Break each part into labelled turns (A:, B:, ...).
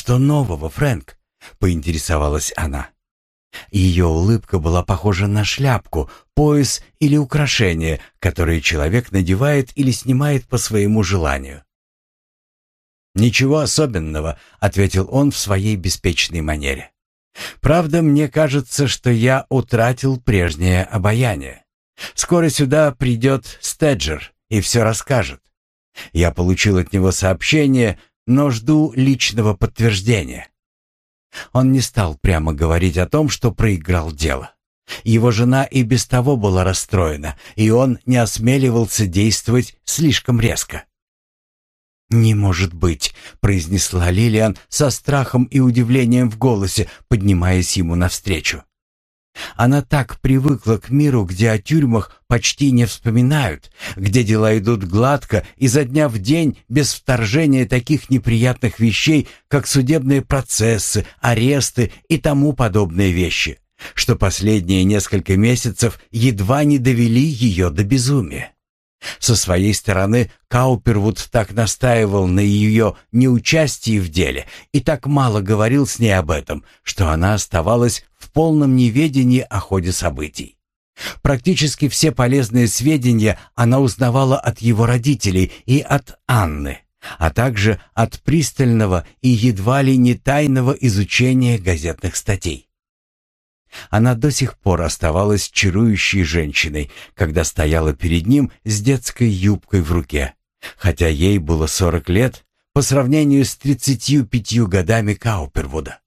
A: «Что нового, Фрэнк?» — поинтересовалась она. Ее улыбка была похожа на шляпку, пояс или украшение, которое человек надевает или снимает по своему желанию. «Ничего особенного», — ответил он в своей беспечной манере. «Правда, мне кажется, что я утратил прежнее обаяние. Скоро сюда придет Стеджер и все расскажет. Я получил от него сообщение, но жду личного подтверждения. Он не стал прямо говорить о том, что проиграл дело. Его жена и без того была расстроена, и он не осмеливался действовать слишком резко. «Не может быть», — произнесла Лилиан со страхом и удивлением в голосе, поднимаясь ему навстречу. Она так привыкла к миру, где о тюрьмах почти не вспоминают, где дела идут гладко и за дня в день без вторжения таких неприятных вещей, как судебные процессы, аресты и тому подобные вещи, что последние несколько месяцев едва не довели ее до безумия. Со своей стороны Каупервуд так настаивал на ее неучастии в деле и так мало говорил с ней об этом, что она оставалась в полном неведении о ходе событий. Практически все полезные сведения она узнавала от его родителей и от Анны, а также от пристального и едва ли не тайного изучения газетных статей. Она до сих пор оставалась чарующей женщиной, когда стояла перед ним с детской юбкой в руке, хотя ей было сорок лет по сравнению с тридцатью пятью годами Каупервуда.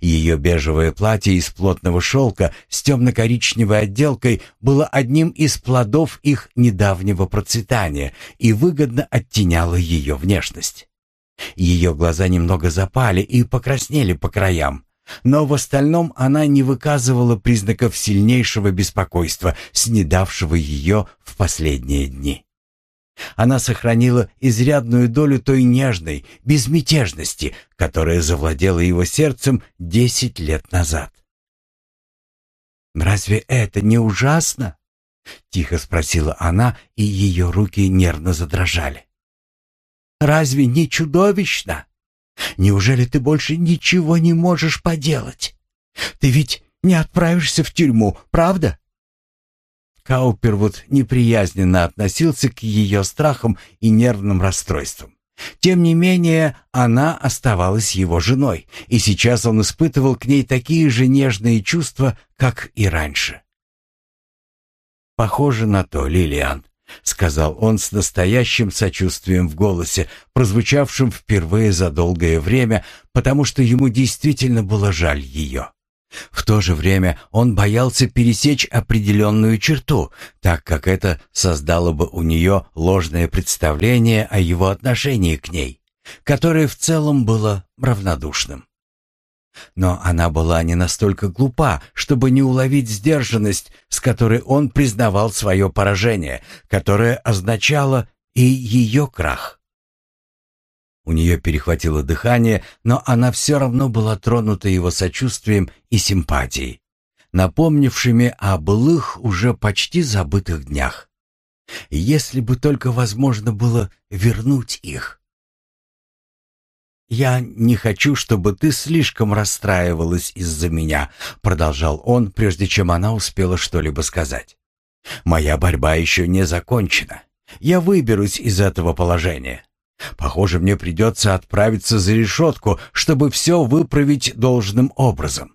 A: Ее бежевое платье из плотного шелка с темно-коричневой отделкой было одним из плодов их недавнего процветания и выгодно оттеняло ее внешность. Ее глаза немного запали и покраснели по краям, но в остальном она не выказывала признаков сильнейшего беспокойства, снедавшего ее в последние дни. Она сохранила изрядную долю той нежной безмятежности, которая завладела его сердцем десять лет назад. «Разве это не ужасно?» — тихо спросила она, и ее руки нервно задрожали. «Разве не чудовищно?» Неужели ты больше ничего не можешь поделать? Ты ведь не отправишься в тюрьму, правда?» Каупервуд неприязненно относился к ее страхам и нервным расстройствам. Тем не менее, она оставалась его женой, и сейчас он испытывал к ней такие же нежные чувства, как и раньше. «Похоже на то, Лилиан», — сказал он с настоящим сочувствием в голосе, прозвучавшим впервые за долгое время, потому что ему действительно было жаль ее. В то же время он боялся пересечь определенную черту, так как это создало бы у нее ложное представление о его отношении к ней, которое в целом было равнодушным. Но она была не настолько глупа, чтобы не уловить сдержанность, с которой он признавал свое поражение, которое означало и ее крах. У нее перехватило дыхание, но она все равно была тронута его сочувствием и симпатией, напомнившими о былых, уже почти забытых днях. Если бы только возможно было вернуть их. «Я не хочу, чтобы ты слишком расстраивалась из-за меня», — продолжал он, прежде чем она успела что-либо сказать. «Моя борьба еще не закончена. Я выберусь из этого положения. Похоже, мне придется отправиться за решетку, чтобы все выправить должным образом.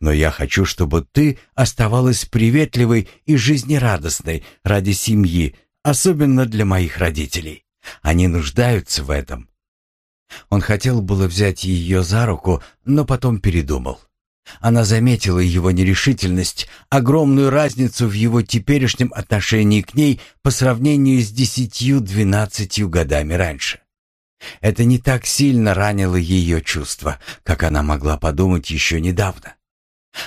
A: Но я хочу, чтобы ты оставалась приветливой и жизнерадостной ради семьи, особенно для моих родителей. Они нуждаются в этом, он хотел было взять ее за руку, но потом передумал. Она заметила его нерешительность, огромную разницу в его теперешнем отношении к ней по сравнению с десятью-двенадцатью годами раньше. Это не так сильно ранило ее чувства, как она могла подумать еще недавно.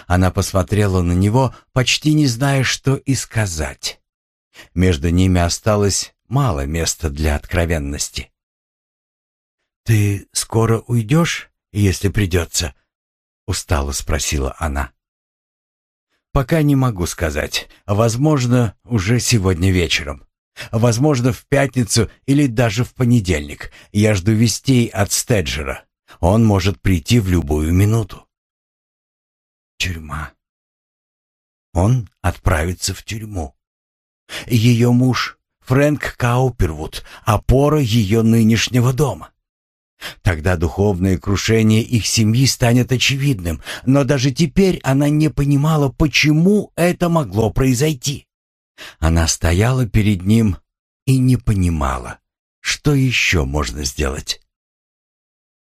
A: Она посмотрела на него, почти не зная, что и сказать. Между ними осталось мало места для откровенности. «Ты скоро уйдешь, если придется?» — устало спросила она. «Пока не могу сказать. Возможно, уже сегодня вечером. Возможно, в пятницу или даже в понедельник. Я жду вестей от Стеджера. Он может прийти в любую минуту. Тюрьма. Он отправится в тюрьму. Ее муж Фрэнк Каупервуд, опора ее нынешнего дома. Тогда духовное крушение их семьи станет очевидным, но даже теперь она не понимала, почему это могло произойти. Она стояла перед ним и не понимала, что еще можно сделать.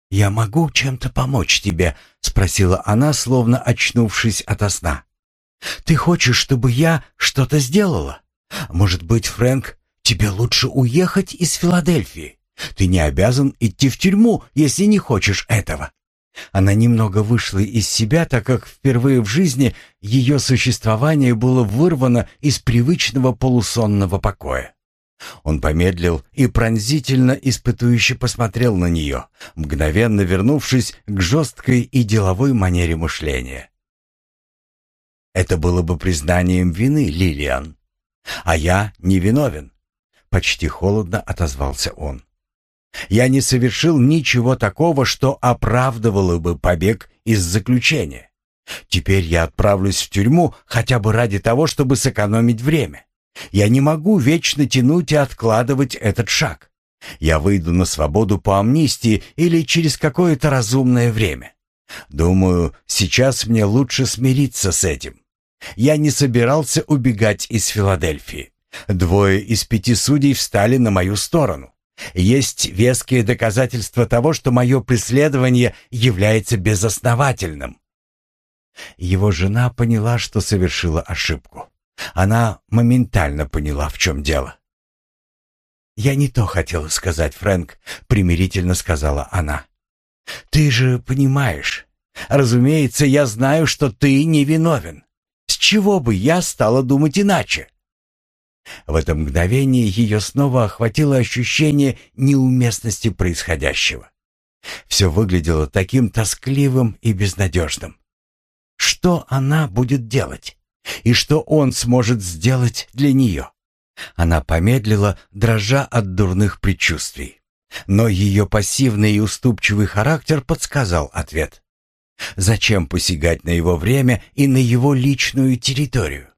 A: «Я могу чем-то помочь тебе?» — спросила она, словно очнувшись ото сна. «Ты хочешь, чтобы я что-то сделала? Может быть, Фрэнк, тебе лучше уехать из Филадельфии? Ты не обязан идти в тюрьму, если не хочешь этого». Она немного вышла из себя, так как впервые в жизни ее существование было вырвано из привычного полусонного покоя. Он помедлил и пронзительно испытующе посмотрел на нее, мгновенно вернувшись к жесткой и деловой манере мышления. «Это было бы признанием вины, Лилиан. А я не виновен», — почти холодно отозвался он. «Я не совершил ничего такого, что оправдывало бы побег из заключения. Теперь я отправлюсь в тюрьму хотя бы ради того, чтобы сэкономить время. Я не могу вечно тянуть и откладывать этот шаг. Я выйду на свободу по амнистии или через какое-то разумное время. Думаю, сейчас мне лучше смириться с этим. Я не собирался убегать из Филадельфии. Двое из пяти судей встали на мою сторону. Есть веские доказательства того, что мое преследование является безосновательным. Его жена поняла, что совершила ошибку. Она моментально поняла, в чем дело. «Я не то хотела сказать, Фрэнк», — примирительно сказала она. «Ты же понимаешь. Разумеется, я знаю, что ты невиновен. С чего бы я стала думать иначе?» В это мгновение ее снова охватило ощущение неуместности происходящего. Все выглядело таким тоскливым и безнадежным. Что она будет делать? И что он сможет сделать для нее? Она помедлила, дрожа от дурных предчувствий. Но ее пассивный и уступчивый характер подсказал ответ. Зачем посягать на его время и на его личную территорию?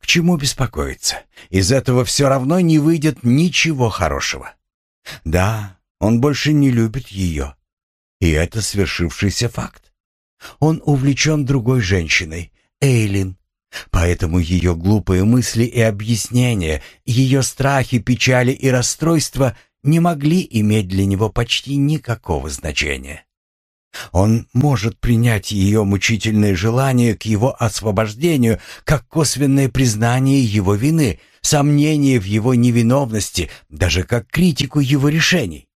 A: К чему беспокоиться? Из этого все равно не выйдет ничего хорошего. Да, он больше не любит ее. И это свершившийся факт. Он увлечен другой женщиной, Эйлин, Поэтому ее глупые мысли и объяснения, ее страхи, печали и расстройства не могли иметь для него почти никакого значения. Он может принять ее мучительное желание к его освобождению как косвенное признание его вины, сомнение в его невиновности, даже как критику его решений.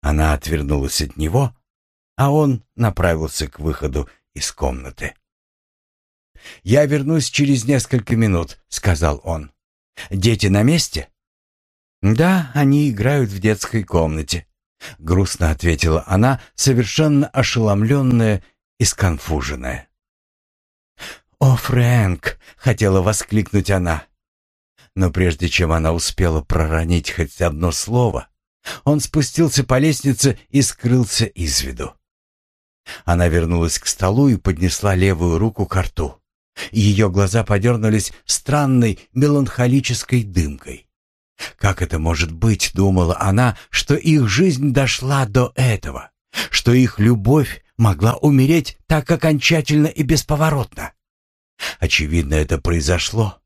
A: Она отвернулась от него, а он направился к выходу из комнаты. «Я вернусь через несколько минут», — сказал он. «Дети на месте?» «Да, они играют в детской комнате», — грустно ответила она, совершенно ошеломленная и сконфуженная. «О, Фрэнк!» — хотела воскликнуть она. Но прежде чем она успела проронить хоть одно слово, он спустился по лестнице и скрылся из виду. Она вернулась к столу и поднесла левую руку к рту. Ее глаза подернулись странной меланхолической дымкой. Как это может быть, думала она, что их жизнь дошла до этого, что их любовь могла умереть так окончательно и бесповоротно? Очевидно, это произошло,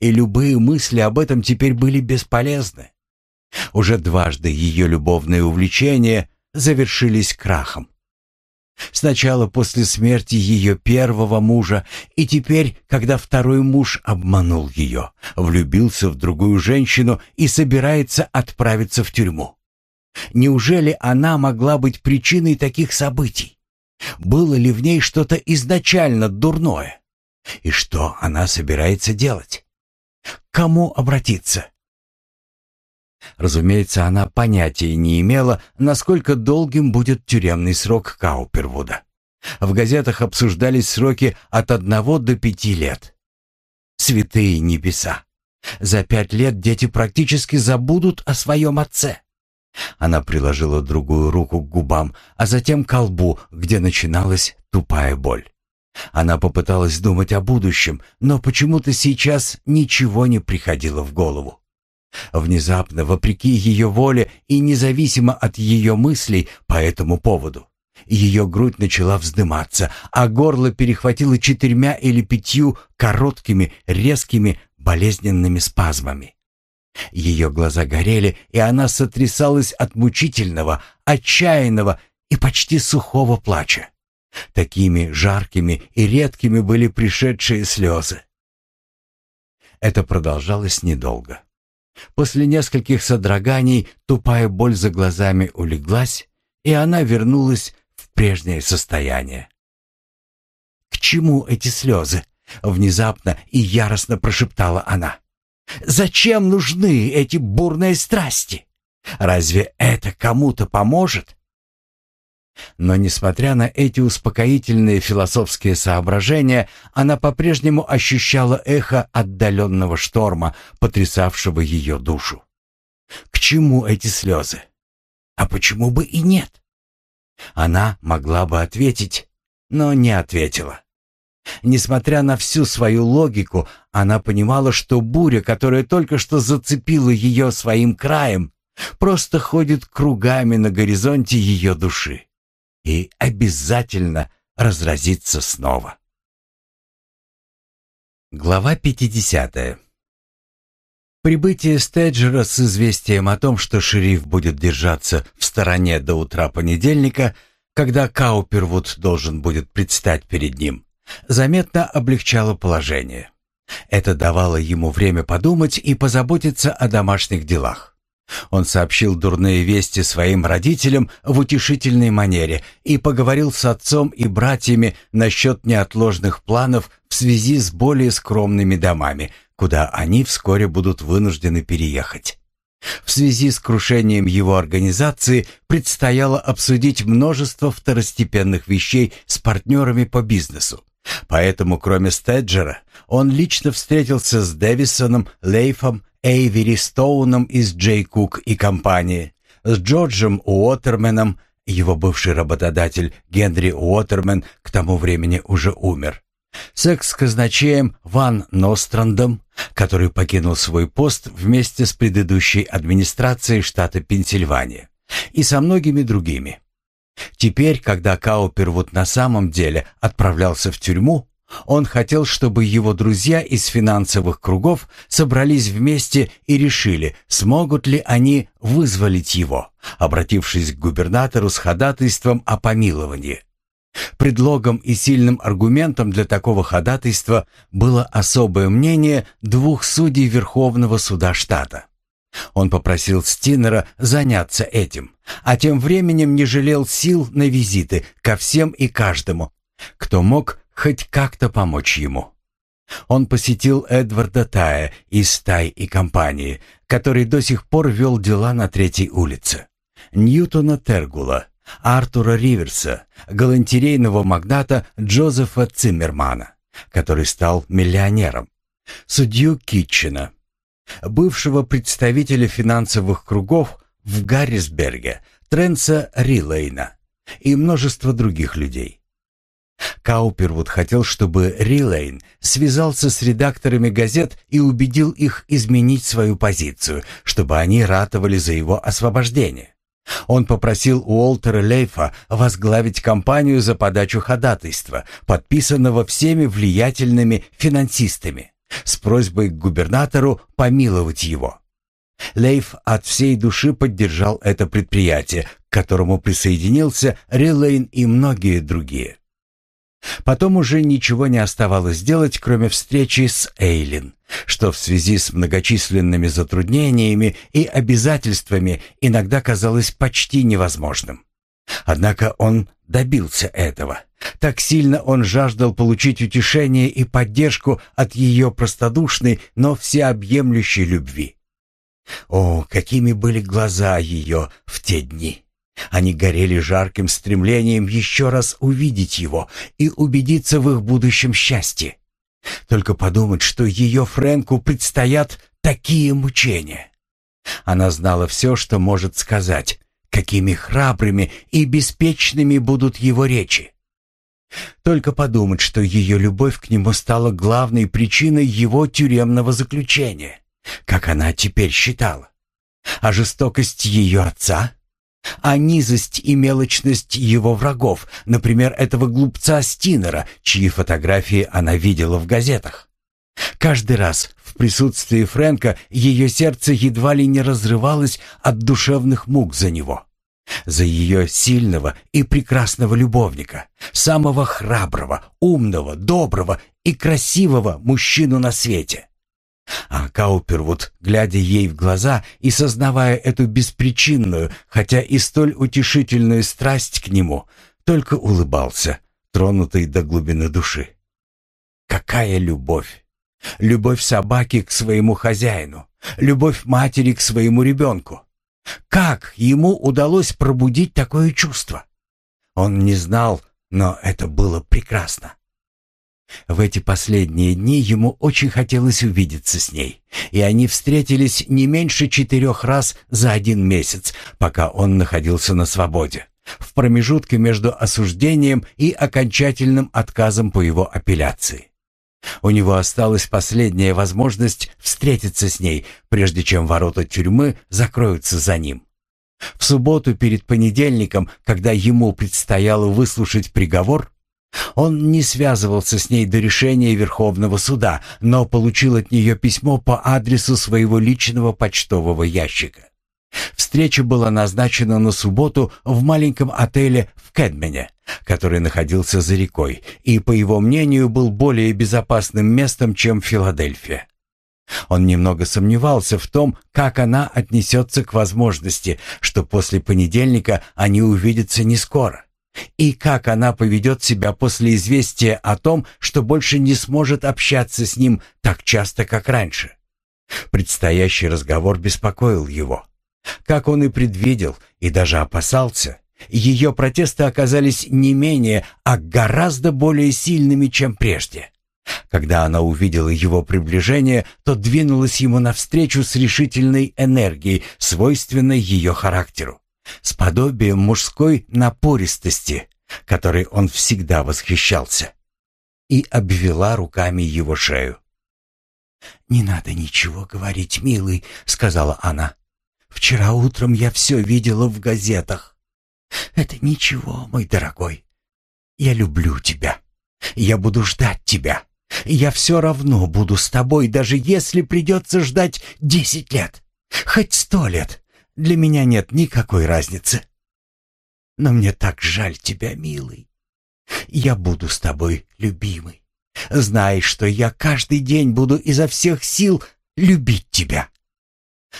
A: и любые мысли об этом теперь были бесполезны. Уже дважды ее любовные увлечения завершились крахом. Сначала после смерти ее первого мужа, и теперь, когда второй муж обманул ее, влюбился в другую женщину и собирается отправиться в тюрьму. Неужели она могла быть причиной таких событий? Было ли в ней что-то изначально дурное? И что она собирается делать? К кому обратиться? Разумеется, она понятия не имела, насколько долгим будет тюремный срок Каупервуда. В газетах обсуждались сроки от одного до пяти лет. Святые небеса! За пять лет дети практически забудут о своем отце. Она приложила другую руку к губам, а затем к колбу, где начиналась тупая боль. Она попыталась думать о будущем, но почему-то сейчас ничего не приходило в голову. Внезапно, вопреки ее воле и независимо от ее мыслей по этому поводу, ее грудь начала вздыматься, а горло перехватило четырьмя или пятью короткими, резкими, болезненными спазмами. Ее глаза горели, и она сотрясалась от мучительного, отчаянного и почти сухого плача. Такими жаркими и редкими были пришедшие слезы. Это продолжалось недолго. После нескольких содроганий тупая боль за глазами улеглась, и она вернулась в прежнее состояние. «К чему эти слезы?» — внезапно и яростно прошептала она. «Зачем нужны эти бурные страсти? Разве это кому-то поможет?» Но, несмотря на эти успокоительные философские соображения, она по-прежнему ощущала эхо отдаленного шторма, потрясавшего ее душу. К чему эти слезы? А почему бы и нет? Она могла бы ответить, но не ответила. Несмотря на всю свою логику, она понимала, что буря, которая только что зацепила ее своим краем, просто ходит кругами на горизонте ее души и обязательно разразится снова. Глава 50. Прибытие Стеджера с известием о том, что шериф будет держаться в стороне до утра понедельника, когда Каупервуд должен будет предстать перед ним, заметно облегчало положение. Это давало ему время подумать и позаботиться о домашних делах. Он сообщил дурные вести своим родителям в утешительной манере и поговорил с отцом и братьями насчет неотложных планов в связи с более скромными домами, куда они вскоре будут вынуждены переехать. В связи с крушением его организации предстояло обсудить множество второстепенных вещей с партнерами по бизнесу. Поэтому, кроме Стеджера, он лично встретился с Дэвисоном, Лейфом Эйвери Стоуном из Джей Кук и компании, с Джорджем Уотерменом, его бывший работодатель Генри Уотермен к тому времени уже умер, с экс-казначеем Ван Нострандом, который покинул свой пост вместе с предыдущей администрацией штата Пенсильвания, и со многими другими. Теперь, когда Каупервуд на самом деле отправлялся в тюрьму, он хотел, чтобы его друзья из финансовых кругов собрались вместе и решили, смогут ли они вызволить его, обратившись к губернатору с ходатайством о помиловании. Предлогом и сильным аргументом для такого ходатайства было особое мнение двух судей Верховного суда штата. Он попросил Стинера заняться этим, а тем временем не жалел сил на визиты ко всем и каждому, кто мог хоть как-то помочь ему. Он посетил Эдварда Тая из Тай и компании, который до сих пор вел дела на Третьей улице, Ньютона Тергула, Артура Риверса, галантерейного магната Джозефа Циммермана, который стал миллионером, судью Китчена, бывшего представителя финансовых кругов в Гаррисберге, Тренса Рилейна и множество других людей. Каупервуд хотел, чтобы Рилейн связался с редакторами газет и убедил их изменить свою позицию, чтобы они ратовали за его освобождение. Он попросил Уолтера Лейфа возглавить кампанию за подачу ходатайства, подписанного всеми влиятельными финансистами, с просьбой к губернатору помиловать его. Лейф от всей души поддержал это предприятие, к которому присоединился Рилейн и многие другие. Потом уже ничего не оставалось делать, кроме встречи с Эйлин, что в связи с многочисленными затруднениями и обязательствами иногда казалось почти невозможным. Однако он добился этого. Так сильно он жаждал получить утешение и поддержку от ее простодушной, но всеобъемлющей любви. О, какими были глаза ее в те дни! Они горели жарким стремлением еще раз увидеть его и убедиться в их будущем счастье. Только подумать, что ее Фрэнку предстоят такие мучения. Она знала все, что может сказать, какими храбрыми и беспечными будут его речи. Только подумать, что ее любовь к нему стала главной причиной его тюремного заключения, как она теперь считала. А жестокость ее отца? А низость и мелочность его врагов, например, этого глупца Стинера, чьи фотографии она видела в газетах? Каждый раз в присутствии Фрэнка ее сердце едва ли не разрывалось от душевных мук за него. За ее сильного и прекрасного любовника, самого храброго, умного, доброго и красивого мужчину на свете. А Каупервуд, глядя ей в глаза и сознавая эту беспричинную, хотя и столь утешительную страсть к нему, только улыбался, тронутый до глубины души. Какая любовь! Любовь собаки к своему хозяину, любовь матери к своему ребенку. Как ему удалось пробудить такое чувство? Он не знал, но это было прекрасно. В эти последние дни ему очень хотелось увидеться с ней, и они встретились не меньше четырех раз за один месяц, пока он находился на свободе, в промежутке между осуждением и окончательным отказом по его апелляции. У него осталась последняя возможность встретиться с ней, прежде чем ворота тюрьмы закроются за ним. В субботу перед понедельником, когда ему предстояло выслушать приговор, он не связывался с ней до решения Верховного суда, но получил от нее письмо по адресу своего личного почтового ящика. Встреча была назначена на субботу в маленьком отеле в Кэдмене, который находился за рекой и, по его мнению, был более безопасным местом, чем Филадельфия. Он немного сомневался в том, как она отнесется к возможности, что после понедельника они увидятся не скоро, и как она поведет себя после известия о том, что больше не сможет общаться с ним так часто, как раньше. Предстоящий разговор беспокоил его. Как он и предвидел, и даже опасался, ее протесты оказались не менее, а гораздо более сильными, чем прежде. Когда она увидела его приближение, то двинулась ему навстречу с решительной энергией, свойственной ее характеру, с подобием мужской напористости, которой он всегда восхищался, и обвела руками его шею. «Не надо ничего говорить, милый», — сказала она. Вчера утром я все видела в газетах. Это ничего, мой дорогой. Я люблю тебя. Я буду ждать тебя. Я все равно буду с тобой, даже если придется ждать десять лет. Хоть сто лет. Для меня нет никакой разницы. Но мне так жаль тебя, милый. Я буду с тобой, любимый. Знай, что я каждый день буду изо всех сил любить тебя.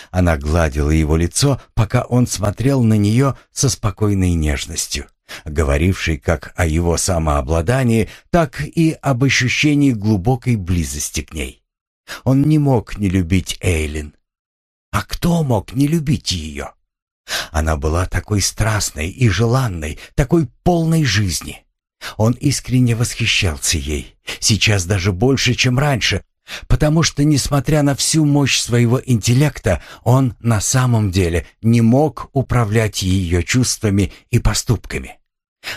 A: Она гладила его лицо, пока он смотрел на нее со спокойной нежностью, говорившей как о его самообладании, так и об ощущении глубокой близости к ней. Он не мог не любить Эйлин. А кто мог не любить ее? Она была такой страстной и желанной, такой полной жизни. Он искренне восхищался ей, сейчас даже больше, чем раньше, Потому что, несмотря на всю мощь своего интеллекта, он на самом деле не мог управлять ее чувствами и поступками.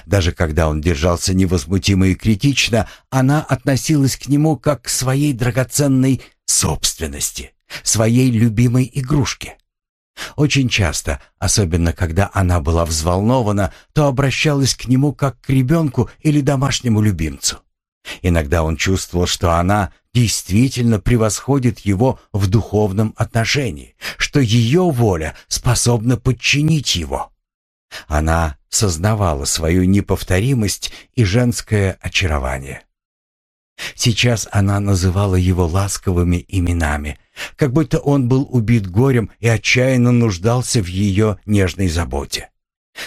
A: Даже когда он держался невозмутимо и критично, она относилась к нему как к своей драгоценной собственности, своей любимой игрушке. Очень часто, особенно когда она была взволнована, то обращалась к нему как к ребенку или домашнему любимцу. Иногда он чувствовал, что она действительно превосходит его в духовном отношении, что ее воля способна подчинить его. Она сознавала свою неповторимость и женское очарование. Сейчас она называла его ласковыми именами, как будто он был убит горем и отчаянно нуждался в ее нежной заботе.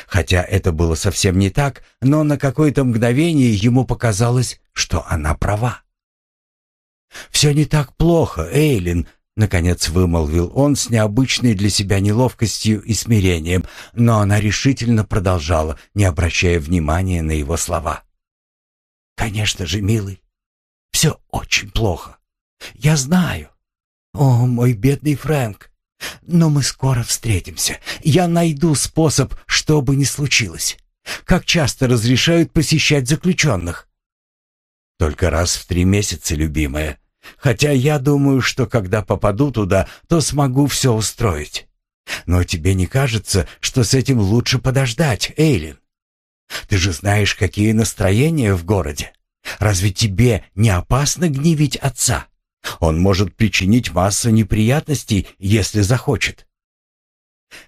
A: Хотя это было совсем не так, но на какое-то мгновение ему показалось, что она права. «Все не так плохо, Эйлин», — наконец вымолвил он с необычной для себя неловкостью и смирением, но она решительно продолжала, не обращая внимания на его слова. «Конечно же, милый, все очень плохо. Я знаю. О, мой бедный Фрэнк, Но мы скоро встретимся. Я найду способ, что бы ни случилось. Как часто разрешают посещать заключенных? Только раз в три месяца, любимая. Хотя я думаю, что когда попаду туда, то смогу все устроить. Но тебе не кажется, что с этим лучше подождать, Эйлин? Ты же знаешь, какие настроения в городе. Разве тебе не опасно гневить отца? Он может причинить массу неприятностей, если захочет.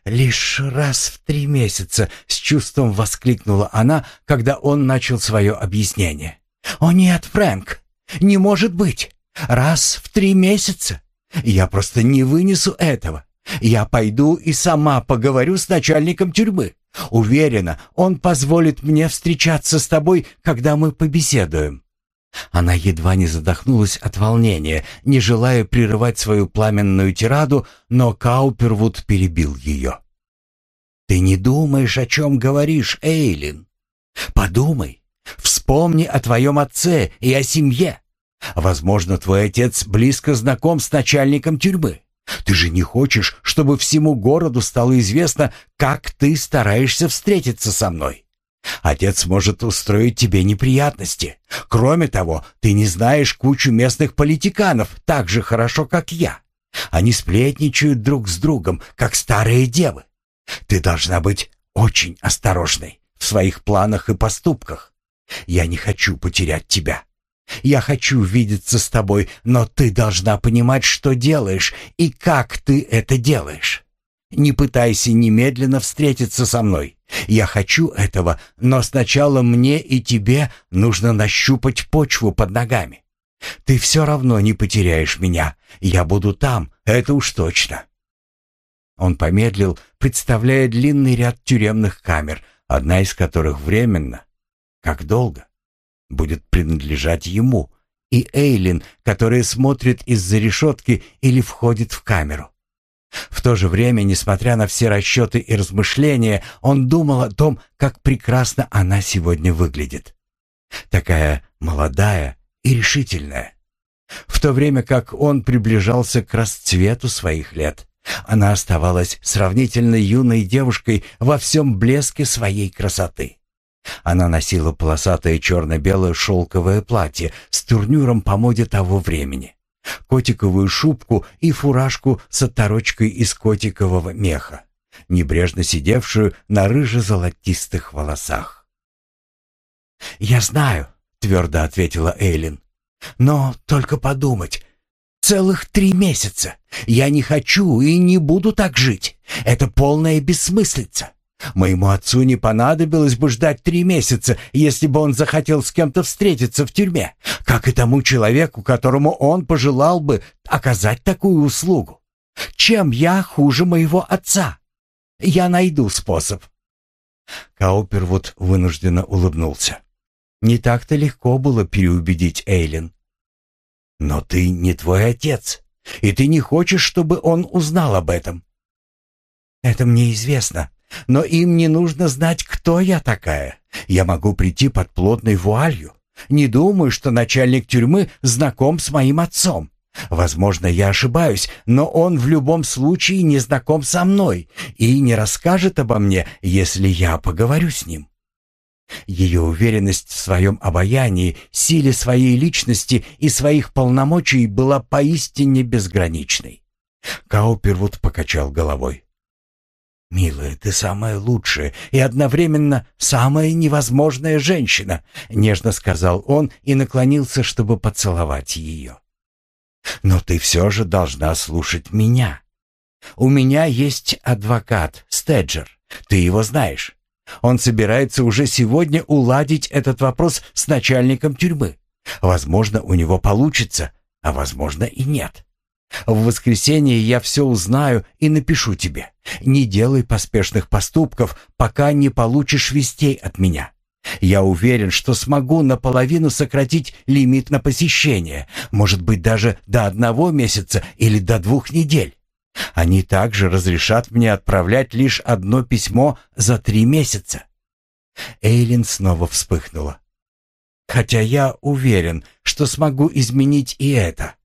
A: «Лишь раз в три месяца», — с чувством воскликнула она, когда он начал свое объяснение. «О нет, Фрэнк, не может быть! Раз в три месяца! Я просто не вынесу этого. Я пойду и сама поговорю с начальником тюрьмы. Уверена, он позволит мне встречаться с тобой, когда мы побеседуем». Она едва не задохнулась от волнения, не желая прерывать свою пламенную тираду, но Каупервуд перебил ее. «Ты не думаешь, о чем говоришь, Эйлин? Подумай, вспомни о твоем отце и о семье. Возможно, твой отец близко знаком с начальником тюрьмы. Ты же не хочешь, чтобы всему городу стало известно, как ты стараешься встретиться со мной. Отец может устроить тебе неприятности. Кроме того, ты не знаешь кучу местных политиканов так же хорошо, как я. Они сплетничают друг с другом, как старые девы. Ты должна быть очень осторожной в своих планах и поступках. Я не хочу потерять тебя. Я хочу видеться с тобой, но ты должна понимать, что делаешь и как ты это делаешь. Не пытайся немедленно встретиться со мной. Я хочу этого, но сначала мне и тебе нужно нащупать почву под ногами. Ты все равно не потеряешь меня. Я буду там, это уж точно. Он помедлил, представляя длинный ряд тюремных камер, одна из которых временно. Как долго? будет принадлежать ему, и Эйлин, которая смотрит из-за решетки или входит в камеру. В то же время, несмотря на все расчеты и размышления, он думал о том, как прекрасно она сегодня выглядит. Такая молодая и решительная. В то время как он приближался к расцвету своих лет, она оставалась сравнительно юной девушкой во всем блеске своей красоты. Она носила полосатое черно-белое шелковое платье с турнюром по моде того времени, котиковую шубку и фуражку с оторочкой из котикового меха, небрежно сидевшую на рыже-золотистых волосах. «Я знаю», — твердо ответила Эйлин, — «но только подумать». Целых три месяца. Я не хочу и не буду так жить. Это полная бессмыслица. Моему отцу не понадобилось бы ждать три месяца, если бы он захотел с кем-то встретиться в тюрьме, как и тому человеку, которому он пожелал бы оказать такую услугу. Чем я хуже моего отца? Я найду способ. Каупервуд вынужденно улыбнулся. Не так-то легко было переубедить Эйлин. Но ты не твой отец, и ты не хочешь, чтобы он узнал об этом. Это мне известно, но им не нужно знать, кто я такая. Я могу прийти под плотной вуалью. Не думаю, что начальник тюрьмы знаком с моим отцом. Возможно, я ошибаюсь, но он в любом случае не знаком со мной и не расскажет обо мне, если я поговорю с ним. Ее уверенность в своем обаянии, силе своей личности и своих полномочий была поистине безграничной. Каупервуд покачал головой. «Милая, ты самая лучшая и одновременно самая невозможная женщина», — нежно сказал он и наклонился, чтобы поцеловать ее. «Но ты все же должна слушать меня. У меня есть адвокат, Стеджер. Ты его знаешь. Он собирается уже сегодня уладить этот вопрос с начальником тюрьмы. Возможно, у него получится, а возможно и нет. В воскресенье я все узнаю и напишу тебе. Не делай поспешных поступков, пока не получишь вестей от меня. Я уверен, что смогу наполовину сократить лимит на посещение, может быть, даже до одного месяца или до двух недель. Они также разрешат мне отправлять лишь одно письмо за три месяца. Эйлин снова вспыхнула. Хотя я уверен, что смогу изменить и это.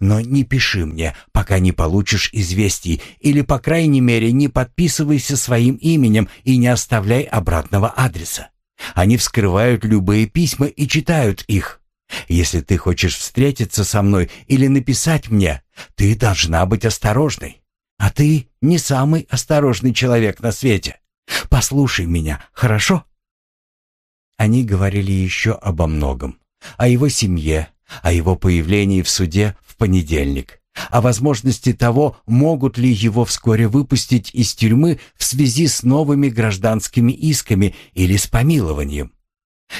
A: Но не пиши мне, пока не получишь известий, или, по крайней мере, не подписывайся своим именем и не оставляй обратного адреса. Они вскрывают любые письма и читают их. Если ты хочешь встретиться со мной или написать мне, ты должна быть осторожной. А ты не самый осторожный человек на свете. Послушай меня, хорошо?» Они говорили еще обо многом. О его семье, о его появлении в суде в понедельник, о возможности того, могут ли его вскоре выпустить из тюрьмы в связи с новыми гражданскими исками или с помилованием.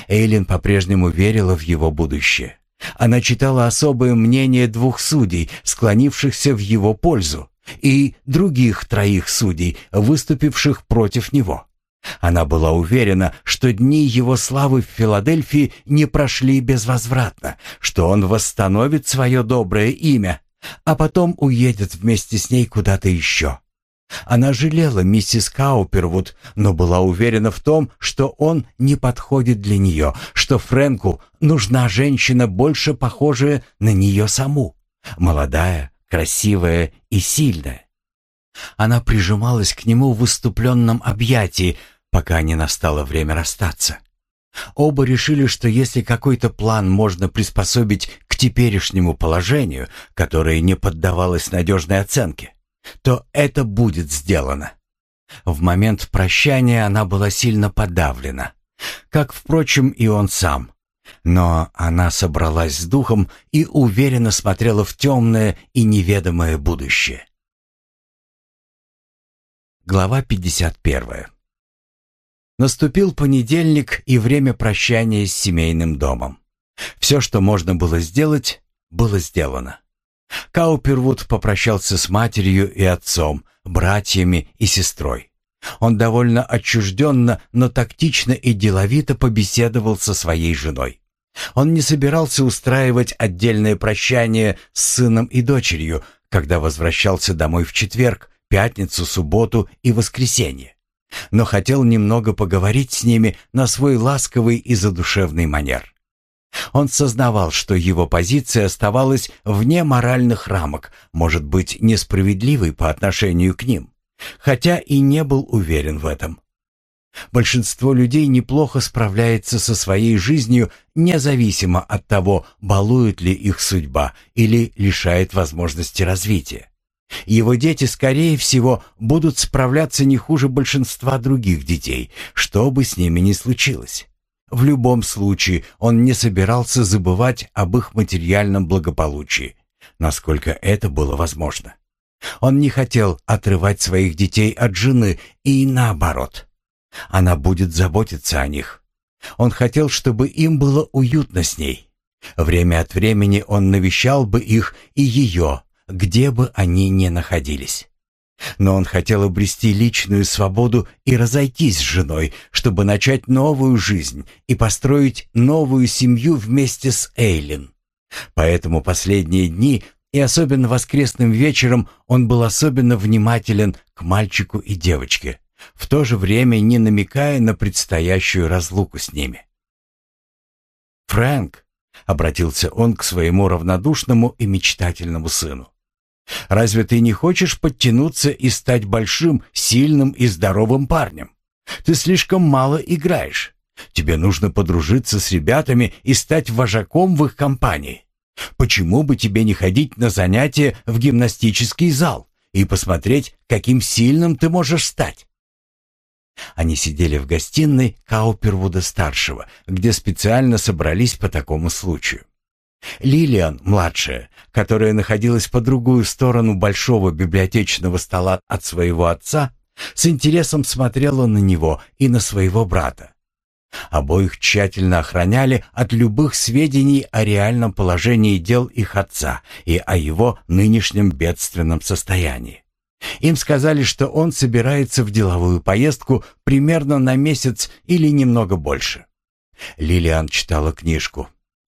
A: Эйлин по-прежнему верила в его будущее. Она читала особое мнение двух судей, склонившихся в его пользу, и других троих судей, выступивших против него. Она была уверена, что дни его славы в Филадельфии не прошли безвозвратно, что он восстановит свое доброе имя, а потом уедет вместе с ней куда-то еще. Она жалела миссис Каупервуд, но была уверена в том, что он не подходит для нее, что Фрэнку нужна женщина, больше похожая на нее саму, молодая, красивая и сильная. Она прижималась к нему в выступленном объятии, пока не настало время расстаться. Оба решили, что если какой-то план можно приспособить к теперешнему положению, которое не поддавалось надежной оценке, то это будет сделано. В момент прощания она была сильно подавлена, как, впрочем, и он сам. Но она собралась с духом и уверенно смотрела в темное и неведомое будущее. Глава 51 Наступил понедельник и время прощания с семейным домом. Все, что можно было сделать, было сделано. Каупервуд попрощался с матерью и отцом, братьями и сестрой. Он довольно отчужденно, но тактично и деловито побеседовал со своей женой. Он не собирался устраивать отдельное прощание с сыном и дочерью, когда возвращался домой в четверг, пятницу, субботу и воскресенье, но хотел немного поговорить с ними на свой ласковый и задушевный манер. Он сознавал, что его позиция оставалась вне моральных рамок, может быть, несправедливой по отношению к ним, хотя и не был уверен в этом. Большинство людей неплохо справляется со своей жизнью, независимо от того, балует ли их судьба или лишает возможности развития. Его дети, скорее всего, будут справляться не хуже большинства других детей, что бы с ними ни случилось. В любом случае он не собирался забывать об их материальном благополучии, насколько это было возможно. Он не хотел отрывать своих детей от жены и наоборот. Она будет заботиться о них. Он хотел, чтобы им было уютно с ней. Время от времени он навещал бы их и ее, где бы они ни находились. Но он хотел обрести личную свободу и разойтись с женой, чтобы начать новую жизнь и построить новую семью вместе с Эйлин. Поэтому последние дни и особенно воскресным вечером он был особенно внимателен к мальчику и девочке, в то же время не намекая на предстоящую разлуку с ними. «Фрэнк», — обратился он к своему равнодушному и мечтательному сыну, Разве ты не хочешь подтянуться и стать большим, сильным и здоровым парнем? Ты слишком мало играешь. Тебе нужно подружиться с ребятами и стать вожаком в их компании. Почему бы тебе не ходить на занятия в гимнастический зал и посмотреть, каким сильным ты можешь стать? Они сидели в гостиной Каупервуда-старшего, где специально собрались по такому случаю. Лилиан, младшая, которая находилась по другую сторону большого библиотечного стола от своего отца, с интересом смотрела на него и на своего брата. Обоих тщательно охраняли от любых сведений о реальном положении дел их отца и о его нынешнем бедственном состоянии. Им сказали, что он собирается в деловую поездку примерно на месяц или немного больше. Лилиан читала книжку,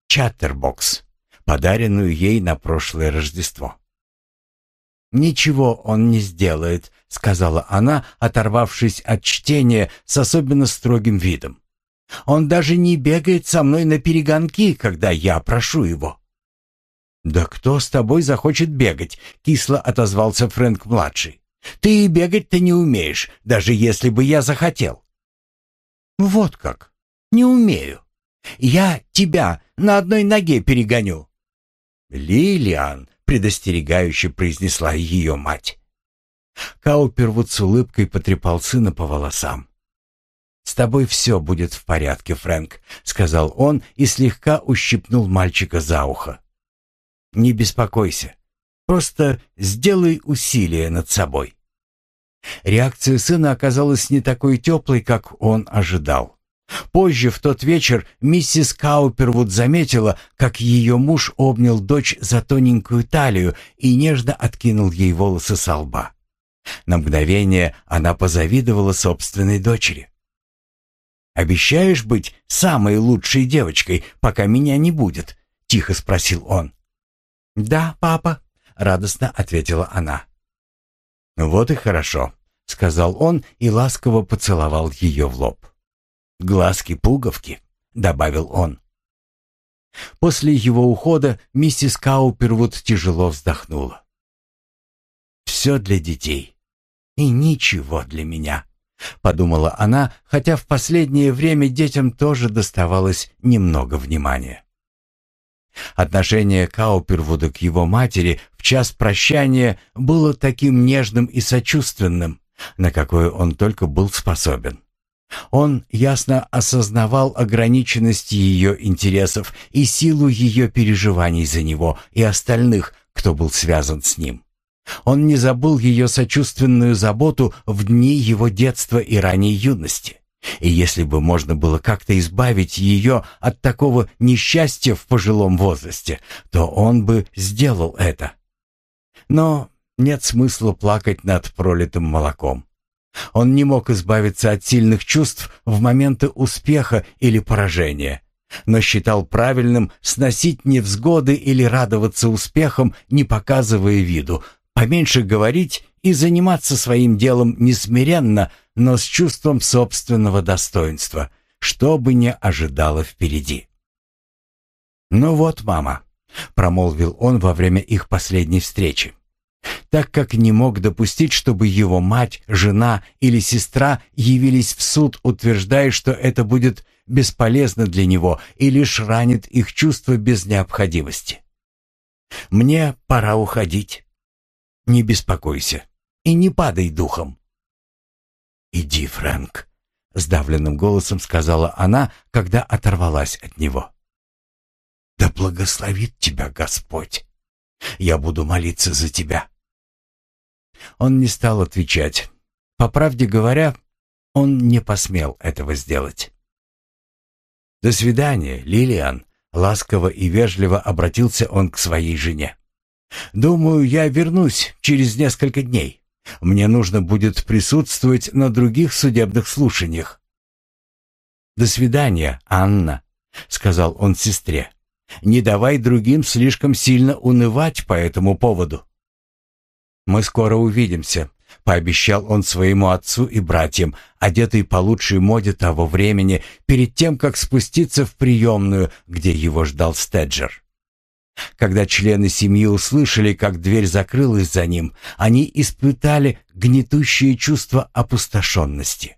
A: чаттербокс, подаренную ей на прошлое Рождество. «Ничего он не сделает», — сказала она, оторвавшись от чтения с особенно строгим видом. «Он даже не бегает со мной на перегонки, когда я прошу его». «Да кто с тобой захочет бегать?» — кисло отозвался Фрэнк-младший. «Ты и бегать-то не умеешь, даже если бы я захотел». «Вот как? Не умею. Я тебя на одной ноге перегоню». «Лилиан», — предостерегающе произнесла ее мать. Каупервуд с улыбкой потрепал сына по волосам. «С тобой все будет в порядке, Фрэнк», — сказал он и слегка ущипнул мальчика за ухо. «Не беспокойся. Просто сделай усилие над собой». Реакция сына оказалась не такой теплой, как он ожидал. Позже, в тот вечер, миссис Каупервуд заметила, как ее муж обнял дочь за тоненькую талию и нежно откинул ей волосы со лба. На мгновение она позавидовала собственной дочери. «Обещаешь быть самой лучшей девочкой, пока меня не будет?» — тихо спросил он. «Да, папа», — радостно ответила она. «Вот и хорошо», — сказал он и ласково поцеловал ее в лоб. «Глазки-пуговки», — добавил он. После его ухода миссис Каупервуд тяжело вздохнула. «Все для детей и ничего для меня», — подумала она, хотя в последнее время детям тоже доставалось немного внимания. Отношение Каупервуда к его матери в час прощания было таким нежным и сочувственным, на какое он только был способен. Он ясно осознавал ограниченность ее интересов и силу ее переживаний за него и остальных, кто был связан с ним. Он не забыл ее сочувственную заботу в дни его детства и ранней юности. И если бы можно было как-то избавить ее от такого несчастья в пожилом возрасте, то он бы сделал это. Но нет смысла плакать над пролитым молоком. Он не мог избавиться от сильных чувств в моменты успеха или поражения, но считал правильным сносить невзгоды или радоваться успехам, не показывая виду, поменьше говорить и заниматься своим делом не смиренно, но с чувством собственного достоинства, что бы ни ожидало впереди. «Ну вот, мама», — промолвил он во время их последней встречи, так как не мог допустить, чтобы его мать, жена или сестра явились в суд, утверждая, что это будет бесполезно для него и лишь ранит их чувства без необходимости. «Мне пора уходить». Не беспокойся и не падай духом. «Иди, Фрэнк», — сдавленным голосом сказала она, когда оторвалась от него. «Да благословит тебя Господь! Я буду молиться за тебя!» Он не стал отвечать. По правде говоря, он не посмел этого сделать. «До свидания, Лилиан», — ласково и вежливо обратился он к своей жене. Думаю, я вернусь через несколько дней. Мне нужно будет присутствовать на других судебных слушаниях. До свидания, Анна, сказал он сестре. Не давай другим слишком сильно унывать по этому поводу. Мы скоро увидимся, пообещал он своему отцу и братьям, одетый по лучшей моде того времени, перед тем как спуститься в приемную, где его ждал Стеджер. Когда члены семьи услышали, как дверь закрылась за ним, они испытали гнетущее чувство опустошенности.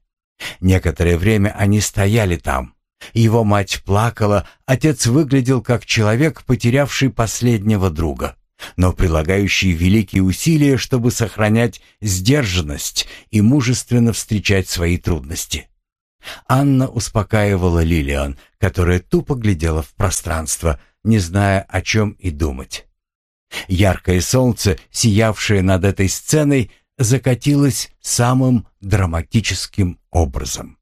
A: Некоторое время они стояли там. Его мать плакала, отец выглядел как человек, потерявший последнего друга, но прилагающий великие усилия, чтобы сохранять сдержанность и мужественно встречать свои трудности. Анна успокаивала Лилиан, которая тупо глядела в пространство, не зная, о чем и думать. Яркое солнце, сиявшее над этой сценой, закатилось самым драматическим образом.